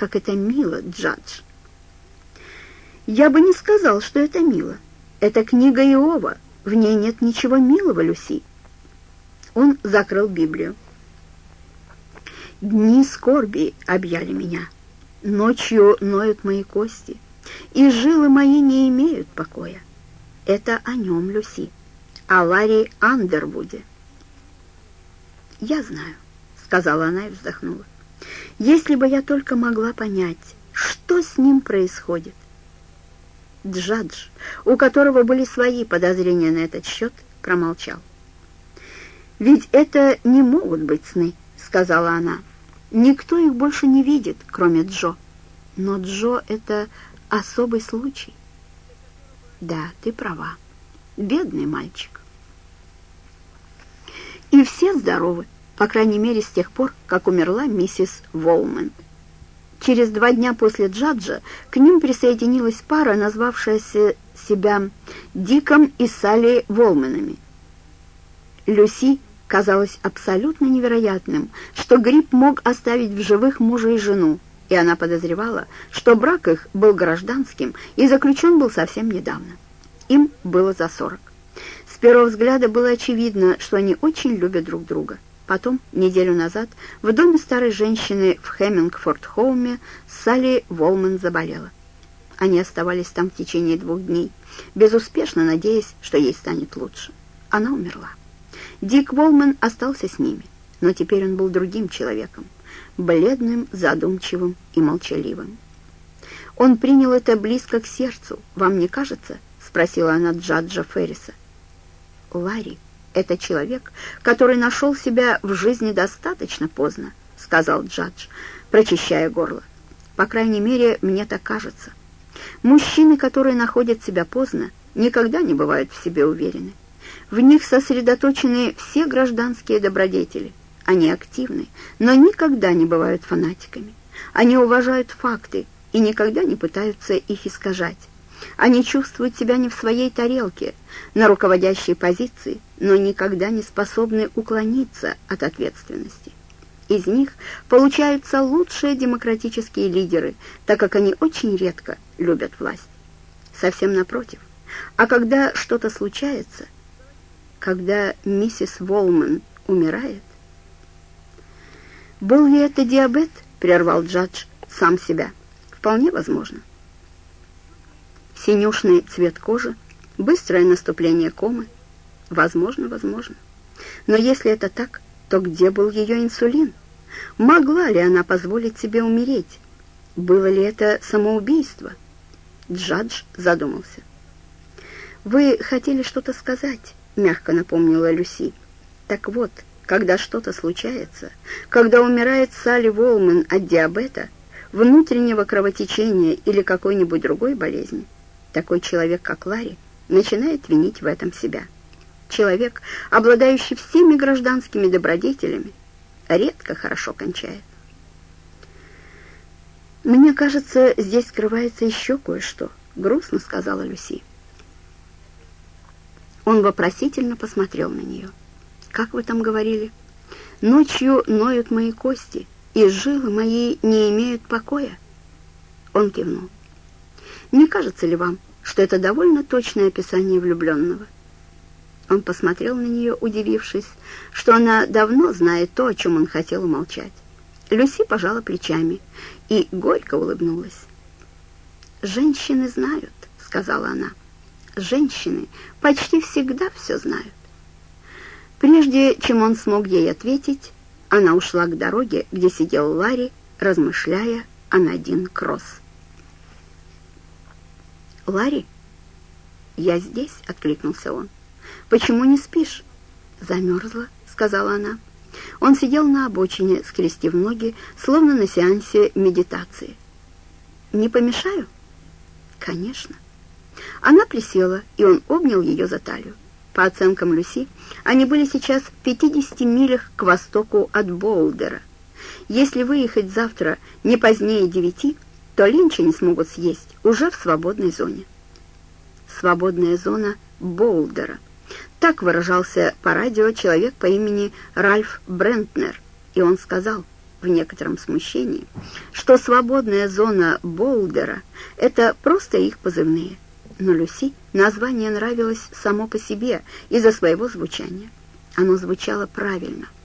как это мило, Джадж!» «Я бы не сказал, что это мило. Это книга Иова. В ней нет ничего милого, Люси». Он закрыл Библию. «Дни скорби объяли меня. Ночью ноют мои кости, и жилы мои не имеют покоя. Это о нем, Люси, о Ларри Андервуде». «Я знаю», — сказала она и вздохнула. «Если бы я только могла понять, что с ним происходит». Джадж, у которого были свои подозрения на этот счет, промолчал. «Ведь это не могут быть сны», — сказала она. «Никто их больше не видит, кроме Джо. Но Джо — это особый случай». «Да, ты права. Бедный мальчик». И все здоровы, по крайней мере, с тех пор, как умерла миссис Волман. Через два дня после Джаджа к ним присоединилась пара, назвавшаяся себя Диком и Салли Волманами. Люси казалось абсолютно невероятным, что Гриб мог оставить в живых мужа и жену, и она подозревала, что брак их был гражданским и заключен был совсем недавно. Им было за сорок. С первого взгляда было очевидно, что они очень любят друг друга. Потом, неделю назад, в доме старой женщины в Хеммингфорд-Хоуме Салли Волман заболела. Они оставались там в течение двух дней, безуспешно надеясь, что ей станет лучше. Она умерла. Дик Волман остался с ними, но теперь он был другим человеком, бледным, задумчивым и молчаливым. Он принял это близко к сердцу, вам не кажется? — спросила она Джаджа Ферриса. Ларри это человек, который нашел себя в жизни достаточно поздно», — сказал Джадж, прочищая горло. «По крайней мере, мне так кажется. Мужчины, которые находят себя поздно, никогда не бывают в себе уверены. В них сосредоточены все гражданские добродетели. Они активны, но никогда не бывают фанатиками. Они уважают факты и никогда не пытаются их искажать. Они чувствуют себя не в своей тарелке, на руководящей позиции, но никогда не способны уклониться от ответственности. Из них получаются лучшие демократические лидеры, так как они очень редко любят власть. Совсем напротив. А когда что-то случается, когда миссис Волман умирает... «Был ли это диабет?» — прервал Джадж сам себя. «Вполне возможно синюшный цвет кожи, быстрое наступление комы. Возможно, возможно. Но если это так, то где был ее инсулин? Могла ли она позволить себе умереть? Было ли это самоубийство? Джадж задумался. «Вы хотели что-то сказать?» — мягко напомнила Люси. «Так вот, когда что-то случается, когда умирает Салли Волман от диабета, внутреннего кровотечения или какой-нибудь другой болезни, такой человек, как Ларри, начинает винить в этом себя. Человек, обладающий всеми гражданскими добродетелями, редко хорошо кончает. «Мне кажется, здесь скрывается еще кое-что», — грустно сказала Люси. Он вопросительно посмотрел на нее. «Как вы там говорили? Ночью ноют мои кости, и жилы мои не имеют покоя». Он кивнул. Не кажется ли вам, что это довольно точное описание влюбленного?» Он посмотрел на нее, удивившись, что она давно знает то, о чем он хотел умолчать. Люси пожала плечами и горько улыбнулась. «Женщины знают», — сказала она. «Женщины почти всегда все знают». Прежде чем он смог ей ответить, она ушла к дороге, где сидел Ларри, размышляя о Надин Кросс. «Ларри?» «Я здесь», — откликнулся он. «Почему не спишь?» «Замерзла», — сказала она. Он сидел на обочине, скрестив ноги, словно на сеансе медитации. «Не помешаю?» «Конечно». Она присела, и он обнял ее за талию. По оценкам Люси, они были сейчас в 50 милях к востоку от Боулдера. Если выехать завтра не позднее девяти, то линча не смогут съесть уже в свободной зоне. Свободная зона Боулдера. Так выражался по радио человек по имени Ральф Брентнер, и он сказал, в некотором смущении, что свободная зона Боулдера — это просто их позывные. Но Люси название нравилось само по себе из-за своего звучания. Оно звучало правильно —